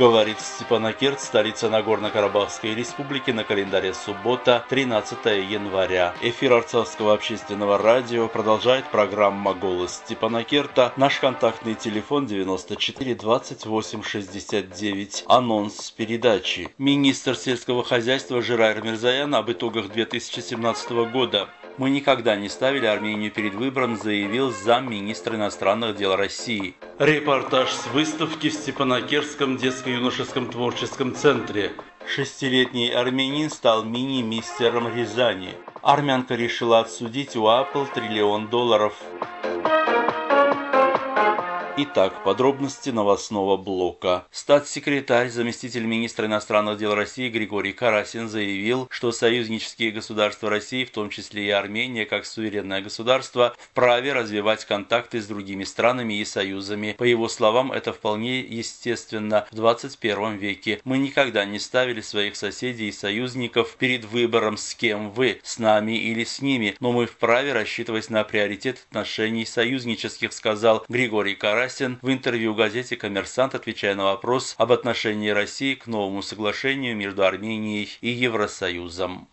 Говорит Степанакерт, столица Нагорно-Карабахской республики, на календаре суббота, 13 января. Эфир Арцавского общественного радио продолжает программа «Голос Степанакерта». Наш контактный телефон 94 28 69. Анонс передачи. Министр сельского хозяйства Жирайр Мирзаян об итогах 2017 года. Мы никогда не ставили Армению перед выбором, заявил замминистра иностранных дел России. Репортаж с выставки в Степанакерском детско-юношеском творческом центре. Шестилетний армянин стал мини-мистером Рязани. Армянка решила отсудить у Apple триллион долларов. Итак, подробности новостного блока. Статс-секретарь, заместитель министра иностранных дел России Григорий Карасин заявил, что союзнические государства России, в том числе и Армения, как суверенное государство, вправе развивать контакты с другими странами и союзами. По его словам, это вполне естественно в 21 веке. Мы никогда не ставили своих соседей и союзников перед выбором, с кем вы, с нами или с ними, но мы вправе рассчитывать на приоритет отношений союзнических, сказал Григорий Карасин Красин в интервью газете «Коммерсант», отвечая на вопрос об отношении России к новому соглашению между Арменией и Евросоюзом.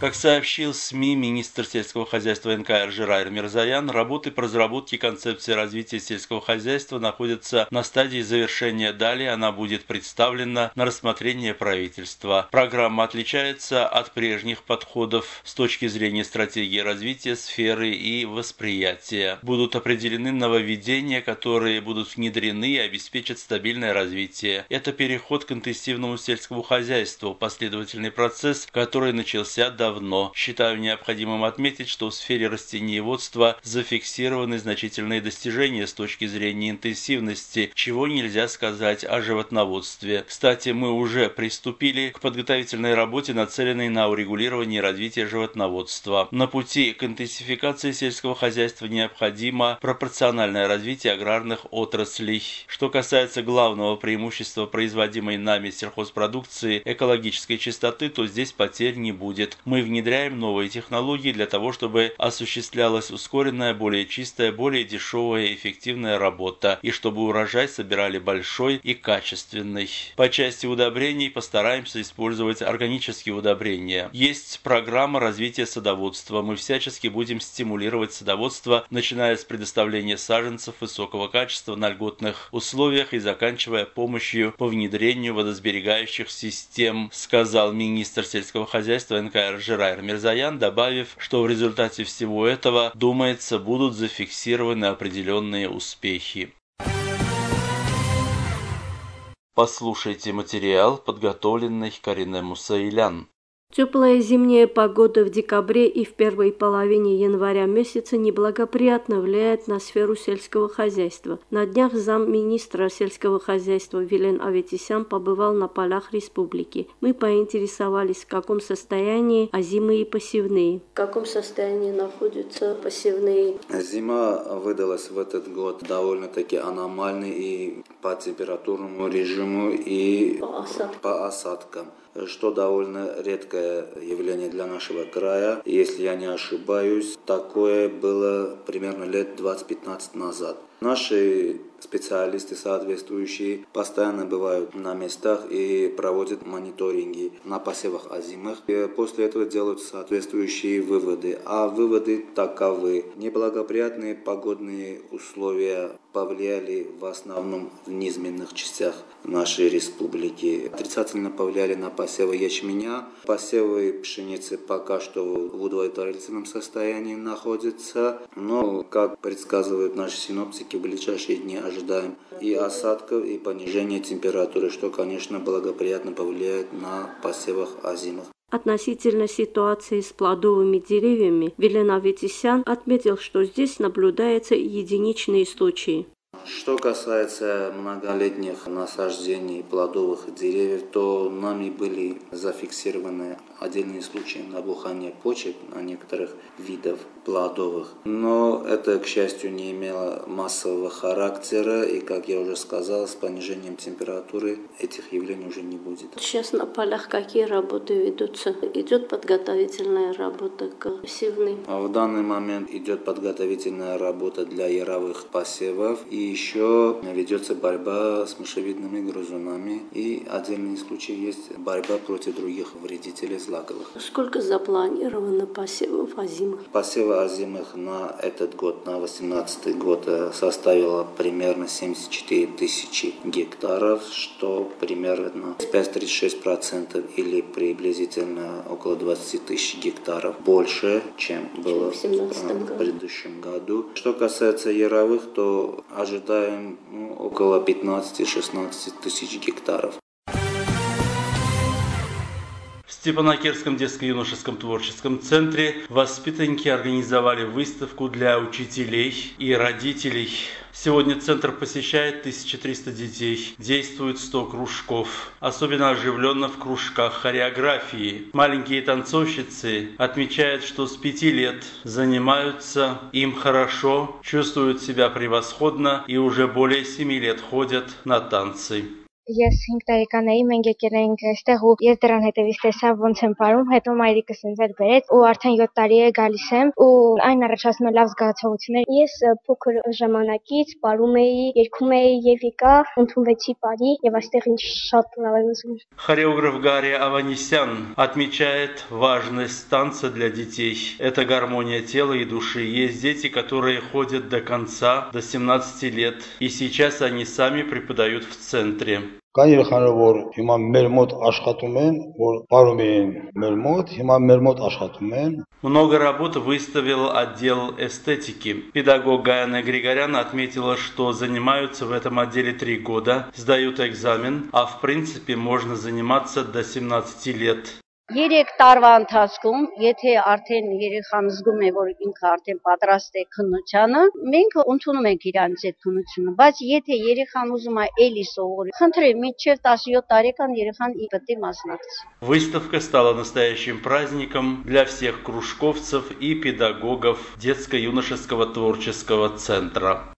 Как сообщил СМИ министр сельского хозяйства НКР Жирайр Мирзаян, работы по разработке концепции развития сельского хозяйства находятся на стадии завершения. Далее она будет представлена на рассмотрение правительства. Программа отличается от прежних подходов с точки зрения стратегии развития сферы и восприятия. Будут определены нововведения, которые будут внедрены и обеспечат стабильное развитие. Это переход к интенсивному сельскому хозяйству, последовательный процесс, который начался до давно. Считаю необходимым отметить, что в сфере растениеводства зафиксированы значительные достижения с точки зрения интенсивности, чего нельзя сказать о животноводстве. Кстати, мы уже приступили к подготовительной работе, нацеленной на урегулирование и развитие животноводства. На пути к интенсификации сельского хозяйства необходимо пропорциональное развитие аграрных отраслей. Что касается главного преимущества производимой нами сельхозпродукции экологической чистоты, то здесь потерь не будет. Мы мы внедряем новые технологии для того, чтобы осуществлялась ускоренная, более чистая, более дешевая и эффективная работа, и чтобы урожай собирали большой и качественный. По части удобрений постараемся использовать органические удобрения. Есть программа развития садоводства. Мы всячески будем стимулировать садоводство, начиная с предоставления саженцев высокого качества на льготных условиях и заканчивая помощью по внедрению водосберегающих систем, сказал министр сельского хозяйства НКР Жирайр Мирзаян, добавив, что в результате всего этого, думается, будут зафиксированы определенные успехи. Послушайте материал, подготовленный Карине Мусаилян. Теплая зимняя погода в декабре и в первой половине января месяца неблагоприятно влияет на сферу сельского хозяйства. На днях замминистра сельского хозяйства Вилен Аветисян побывал на полях республики. Мы поинтересовались, в каком состоянии озимые и посевные. В каком состоянии находятся посевные? Зима выдалась в этот год довольно-таки аномальной и по температурному режиму, и по, осадкам. по осадкам что довольно редкое явление для нашего края. Если я не ошибаюсь, такое было примерно лет 20-15 назад. Наши специалисты соответствующие постоянно бывают на местах и проводят мониторинги на посевах озимых. И после этого делают соответствующие выводы. А выводы таковы. Неблагоприятные погодные условия повлияли в основном в низменных частях нашей республики. Отрицательно повлияли на посевы ячменя. Посевы пшеницы пока что в удовлетворительном состоянии находятся. Но, как предсказывают наши синоптики, в ближайшие дни ожидаем и осадков, и понижения температуры, что, конечно, благоприятно повлияет на посевах озимых. Относительно ситуации с плодовыми деревьями Велен Аветисян отметил, что здесь наблюдаются единичные случаи. Что касается многолетних насаждений плодовых деревьев, то нами были зафиксированы отдельные случаи набухания почек на некоторых видов плодовых. Но это, к счастью, не имело массового характера, и, как я уже сказал, с понижением температуры этих явлений уже не будет. Сейчас на полях какие работы ведутся? Идет подготовительная работа к посевным? А в данный момент идет подготовительная работа для яровых посевов и еще ведется борьба с мышевидными грызунами. И отдельные случаи есть борьба против других вредителей злаковых. Сколько запланировано посевов озимых? Посевы озимых на этот год, на 2018 год э, составило примерно 74 тысячи гектаров, что примерно 5-36% или приблизительно около 20 тысяч гектаров больше, чем было в, в предыдущем году. Что касается яровых, то ожидаем ну, около 15-16 тысяч гектаров. Степанакерском детско-юношеском творческом центре воспитанники организовали выставку для учителей и родителей. Сегодня центр посещает 1300 детей, действует 100 кружков. Особенно оживленно в кружках хореографии. Маленькие танцовщицы отмечают, что с пяти лет занимаются, им хорошо, чувствуют себя превосходно и уже более семи лет ходят на танцы Ես 5 տարեկան էի, մենք եկել էինք այստեղ ու ես դրան հետևից տեսա ոնց եմ ապարում, հետո մայրիկս ինձ էլ բերեց ու արդեն 7 տարի է գալիս եմ ու այն առաջացնում է լավ զգացողություններ։ Ես փոքր ժամանակից ապարում էի, երգում էի եւ եկա, ընդունվեցի пари եւ այստեղ ինձ շատ լավ եմ զգում։ Хореограф Гарри Аванесян отмечает важность танца для детей. Это гармония тела и души. Есть дети, которые ходят до конца, до 17 лет, и сейчас они сами преподают в центре. Կան երեխաներ, որ հիմա մեր мод աշխատում են, որ բարում էին մեր մոտ, հիմա մեր մոտ աշխատում են։ Много работ выставил отдел эстетики. Педагог Гаяна Григорян отметила, что занимаются в этом отделе три года, сдают экзамен, а в принципе можно заниматься до 17 лет. 3 տարվա ընթացքում, եթե արդեն երեխան զգում է, որ ինքը արդեն պատրաստ է քննությանը, մենք ընդունում ենք իրանից այդ քննությունը, բայց եթե երեխան ուզում է էլի սովորի, խնդրեմ, մինչև 17 տարեկան երեխան ի պետք է մասնակցի։ Выставка стала настоящим праздником для всех кружковцев и педагогов детско-юношеского творческого центра.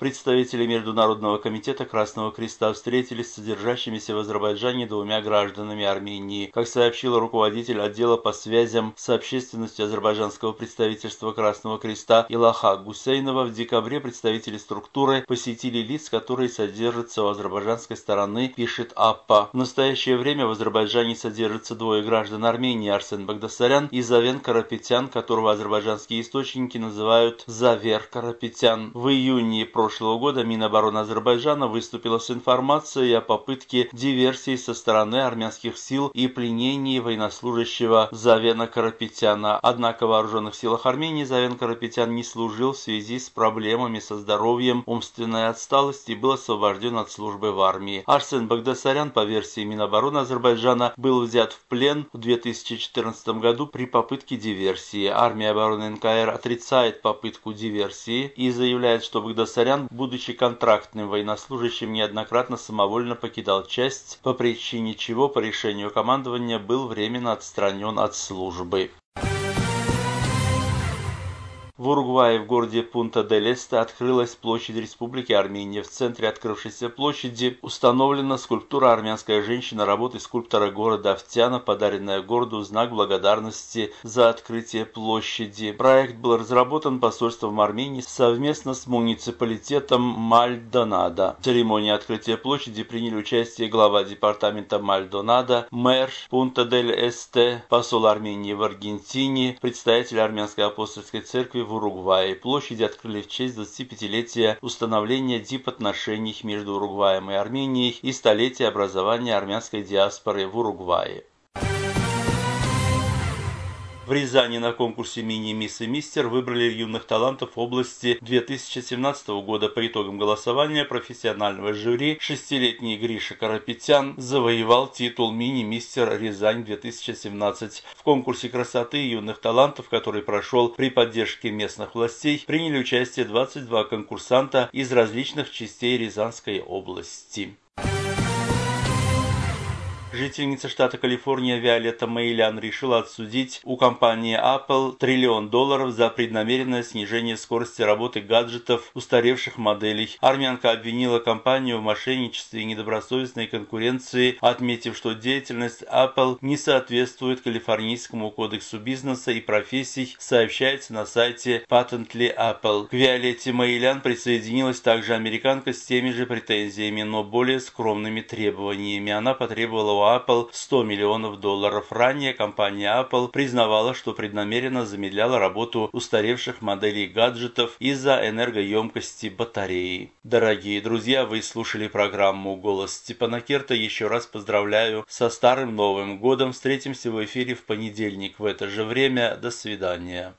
Представители Международного комитета Красного Креста встретились с содержащимися в Азербайджане двумя гражданами Армении. Как сообщил руководитель отдела по связям с общественностью азербайджанского представительства Красного Креста Илаха Гусейнова, в декабре представители структуры посетили лиц, которые содержатся у азербайджанской стороны, пишет АППА. В настоящее время в Азербайджане содержатся двое граждан Армении Арсен Багдасарян и Завен Карапетян, которого азербайджанские источники называют Завер Карапетян. В июне прошлого прошлого года Минобороны Азербайджана выступила с информацией о попытке диверсии со стороны армянских сил и пленении военнослужащего Завена Карапетяна. Однако в вооруженных силах Армении Завен Карапетян не служил в связи с проблемами со здоровьем, умственной отсталости и был освобожден от службы в армии. Арсен Багдасарян, по версии Минобороны Азербайджана, был взят в плен в 2014 году при попытке диверсии. Армия обороны НКР отрицает попытку диверсии и заявляет, что Багдасарян Иван, будучи контрактным военнослужащим, неоднократно самовольно покидал часть, по причине чего по решению командования был временно отстранен от службы. В Уругвае в городе Пунта-дель-Эсте открылась площадь Республики Армения. В центре открывшейся площади установлена скульптура «Армянская женщина» работы скульптора города Автяна, подаренная городу знак благодарности за открытие площади. Проект был разработан посольством Армении совместно с муниципалитетом Мальдонадо. В церемонии открытия площади приняли участие глава департамента Мальдонадо, мэр Пунта-дель-Эсте, посол Армении в Аргентине, представитель Армянской апостольской церкви в Уругвае. Площади открыли в честь 25-летия установления дипотношений между Уругваем и Арменией и столетия образования армянской диаспоры в Уругвае. В Рязани на конкурсе «Мини-мисс и мистер» выбрали юных талантов области 2017 года. По итогам голосования профессионального жюри шестилетний Гриша Карапетян завоевал титул «Мини-мистер Рязань-2017». В конкурсе красоты юных талантов, который прошел при поддержке местных властей, приняли участие 22 конкурсанта из различных частей Рязанской области. Жительница штата Калифорния Виолетта Мейлян решила отсудить у компании Apple триллион долларов за преднамеренное снижение скорости работы гаджетов устаревших моделей. Армянка обвинила компанию в мошенничестве и недобросовестной конкуренции, отметив, что деятельность Apple не соответствует Калифорнийскому кодексу бизнеса и профессий, сообщается на сайте Patently Apple. К Виолетте Мейлян присоединилась также американка с теми же претензиями, но более скромными требованиями. Она потребовала Apple 100 миллионов долларов. Ранее компания Apple признавала, что преднамеренно замедляла работу устаревших моделей гаджетов из-за энергоемкости батареи. Дорогие друзья, вы слушали программу «Голос Степана Керта». Еще раз поздравляю со Старым Новым Годом. Встретимся в эфире в понедельник в это же время. До свидания.